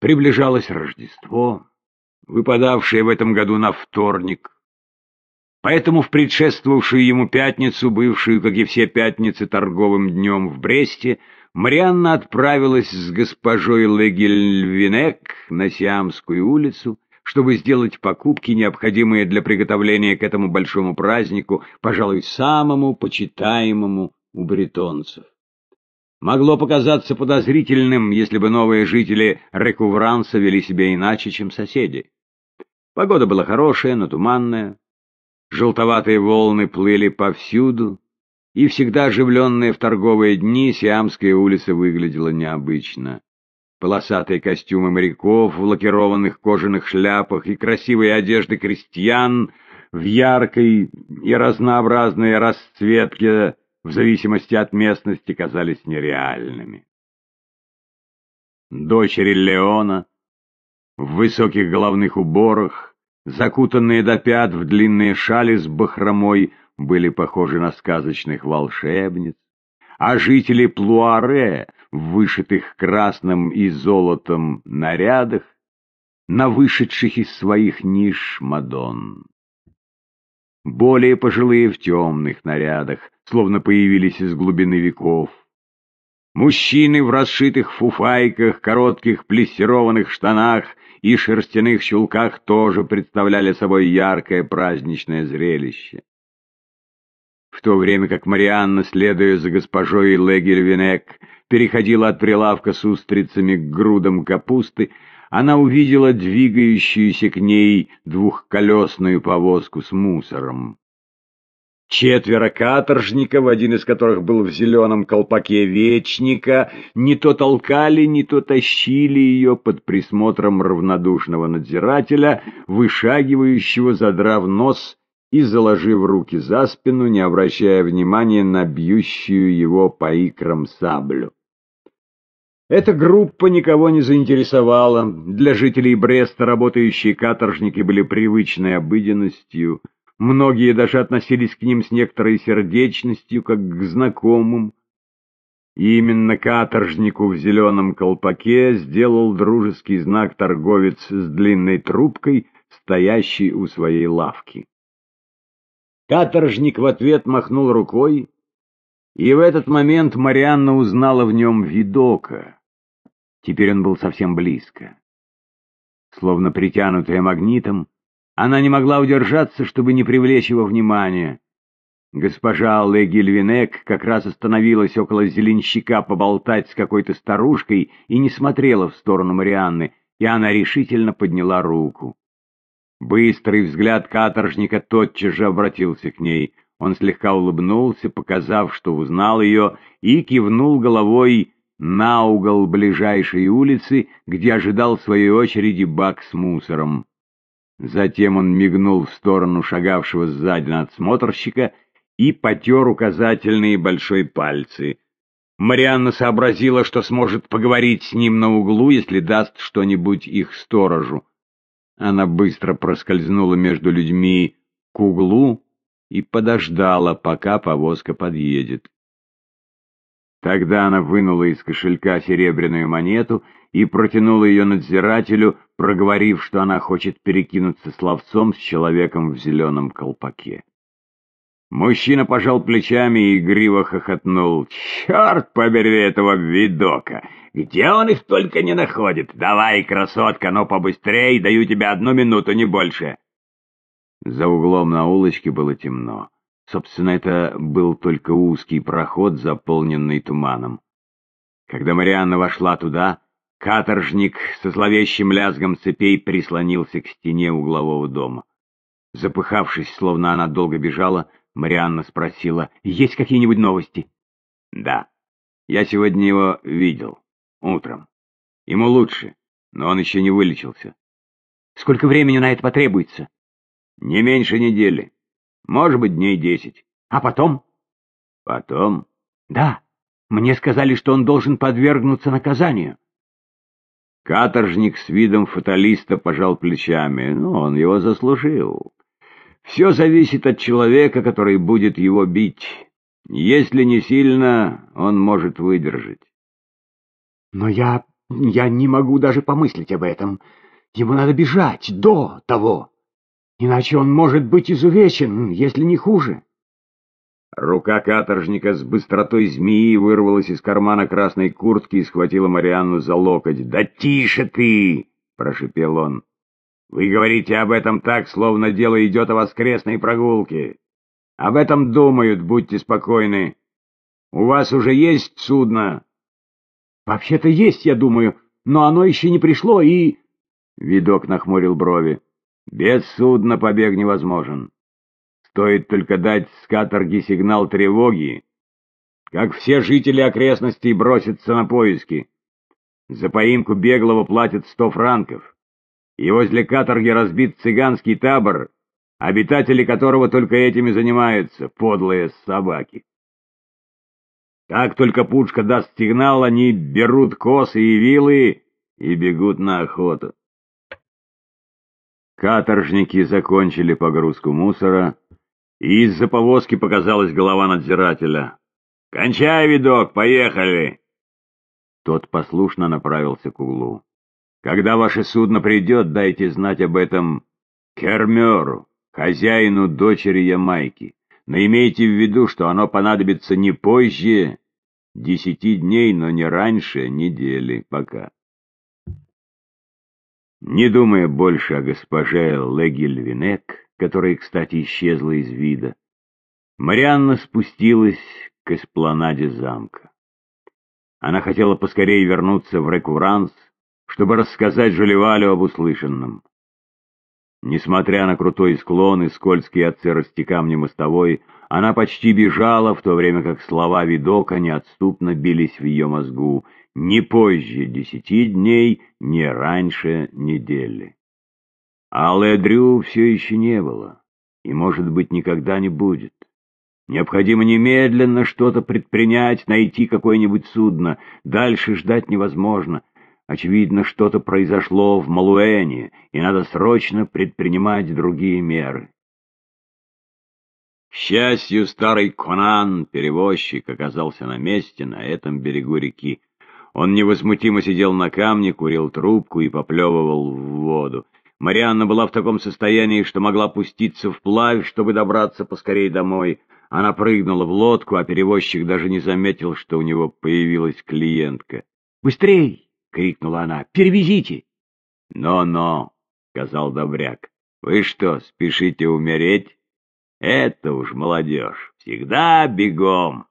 Приближалось Рождество, выпадавшее в этом году на вторник. Поэтому в предшествовавшую ему пятницу, бывшую, как и все пятницы, торговым днем в Бресте, Марианна отправилась с госпожой Легельвинек на Сиамскую улицу, чтобы сделать покупки, необходимые для приготовления к этому большому празднику, пожалуй, самому почитаемому у бретонцев. Могло показаться подозрительным, если бы новые жители Рекувранса вели себя иначе, чем соседи. Погода была хорошая, но туманная. Желтоватые волны плыли повсюду, и всегда оживленная в торговые дни Сиамская улица выглядела необычно полосатые костюмы моряков в лакированных кожаных шляпах и красивые одежды крестьян в яркой и разнообразной расцветке в зависимости от местности казались нереальными. Дочери Леона в высоких головных уборах, закутанные до пят в длинные шали с бахромой, были похожи на сказочных волшебниц, а жители Плуаре в вышитых красным и золотом нарядах, на вышедших из своих ниш Мадон. Более пожилые в темных нарядах, словно появились из глубины веков. Мужчины в расшитых фуфайках, коротких плессированных штанах и шерстяных чулках тоже представляли собой яркое праздничное зрелище в то время как Марианна, следуя за госпожой Легельвинек, переходила от прилавка с устрицами к грудам капусты, она увидела двигающуюся к ней двухколесную повозку с мусором. Четверо каторжников, один из которых был в зеленом колпаке вечника, не то толкали, не то тащили ее под присмотром равнодушного надзирателя, вышагивающего, задрав нос и заложив руки за спину, не обращая внимания на бьющую его по икрам саблю. Эта группа никого не заинтересовала. Для жителей Бреста работающие каторжники были привычной обыденностью. Многие даже относились к ним с некоторой сердечностью, как к знакомым. И именно каторжнику в зеленом колпаке сделал дружеский знак торговец с длинной трубкой, стоящий у своей лавки. Каторжник в ответ махнул рукой, и в этот момент Марианна узнала в нем видока. Теперь он был совсем близко. Словно притянутая магнитом, она не могла удержаться, чтобы не привлечь его внимания. Госпожа Легильвинек как раз остановилась около зеленщика поболтать с какой-то старушкой и не смотрела в сторону Марианны, и она решительно подняла руку. Быстрый взгляд каторжника тотчас же обратился к ней. Он слегка улыбнулся, показав, что узнал ее, и кивнул головой на угол ближайшей улицы, где ожидал своей очереди бак с мусором. Затем он мигнул в сторону шагавшего сзади надсмотрщика и потер указательные большой пальцы. Марианна сообразила, что сможет поговорить с ним на углу, если даст что-нибудь их сторожу. Она быстро проскользнула между людьми к углу и подождала, пока повозка подъедет. Тогда она вынула из кошелька серебряную монету и протянула ее надзирателю, проговорив, что она хочет перекинуться словцом с человеком в зеленом колпаке. Мужчина пожал плечами и игриво хохотнул. «Черт побери этого видока! Где он их только не находит? Давай, красотка, но побыстрей, даю тебе одну минуту, не больше!» За углом на улочке было темно. Собственно, это был только узкий проход, заполненный туманом. Когда Марианна вошла туда, каторжник со зловещим лязгом цепей прислонился к стене углового дома. Запыхавшись, словно она долго бежала, Марианна спросила, есть какие-нибудь новости? Да. Я сегодня его видел. Утром. Ему лучше, но он еще не вылечился. Сколько времени на это потребуется? Не меньше недели. Может быть, дней десять. А потом? Потом? Да. Мне сказали, что он должен подвергнуться наказанию. Каторжник с видом фаталиста пожал плечами. Ну, он его заслужил. Все зависит от человека, который будет его бить. Если не сильно, он может выдержать. Но я Я не могу даже помыслить об этом. Ему надо бежать до того. Иначе он может быть изувечен, если не хуже. Рука каторжника с быстротой змеи вырвалась из кармана красной куртки и схватила Марианну за локоть. «Да тише ты!» — прошипел он. «Вы говорите об этом так, словно дело идет о воскресной прогулке. Об этом думают, будьте спокойны. У вас уже есть судно?» «Вообще-то есть, я думаю, но оно еще не пришло и...» Видок нахмурил брови. «Без судна побег невозможен. Стоит только дать с каторги сигнал тревоги, как все жители окрестностей бросятся на поиски. За поимку беглого платят сто франков, и возле каторги разбит цыганский табор, обитатели которого только этими занимаются, подлые собаки. Как только пушка даст сигнал, они берут косы и вилы и бегут на охоту. Каторжники закончили погрузку мусора, и из-за повозки показалась голова надзирателя. «Кончай, видок, поехали!» Тот послушно направился к углу. «Когда ваше судно придет, дайте знать об этом Кермеру, хозяину дочери Ямайки. Но имейте в виду, что оно понадобится не позже десяти дней, но не раньше недели, пока». Не думая больше о госпоже Легильвинек, которая, кстати, исчезла из вида, Марианна спустилась к эспланаде замка. Она хотела поскорее вернуться в Рекуранс, чтобы рассказать Жолевалю об услышанном. Несмотря на крутой склон и скользкие от сырости камни мостовой, она почти бежала, в то время как слова видока неотступно бились в ее мозгу. Не позже десяти дней, не раньше недели. А Ледрю все еще не было, и, может быть, никогда не будет. Необходимо немедленно что-то предпринять, найти какое-нибудь судно. Дальше ждать невозможно. Очевидно, что-то произошло в Малуэне, и надо срочно предпринимать другие меры. К счастью, старый Конан, перевозчик, оказался на месте, на этом берегу реки. Он невозмутимо сидел на камне, курил трубку и поплевывал в воду. Марианна была в таком состоянии, что могла пуститься вплавь, чтобы добраться поскорей домой. Она прыгнула в лодку, а перевозчик даже не заметил, что у него появилась клиентка. «Быстрей!» — крикнула она. «Перевезите!» «Но-но!» — сказал Добряк. «Вы что, спешите умереть? Это уж молодежь. Всегда бегом!»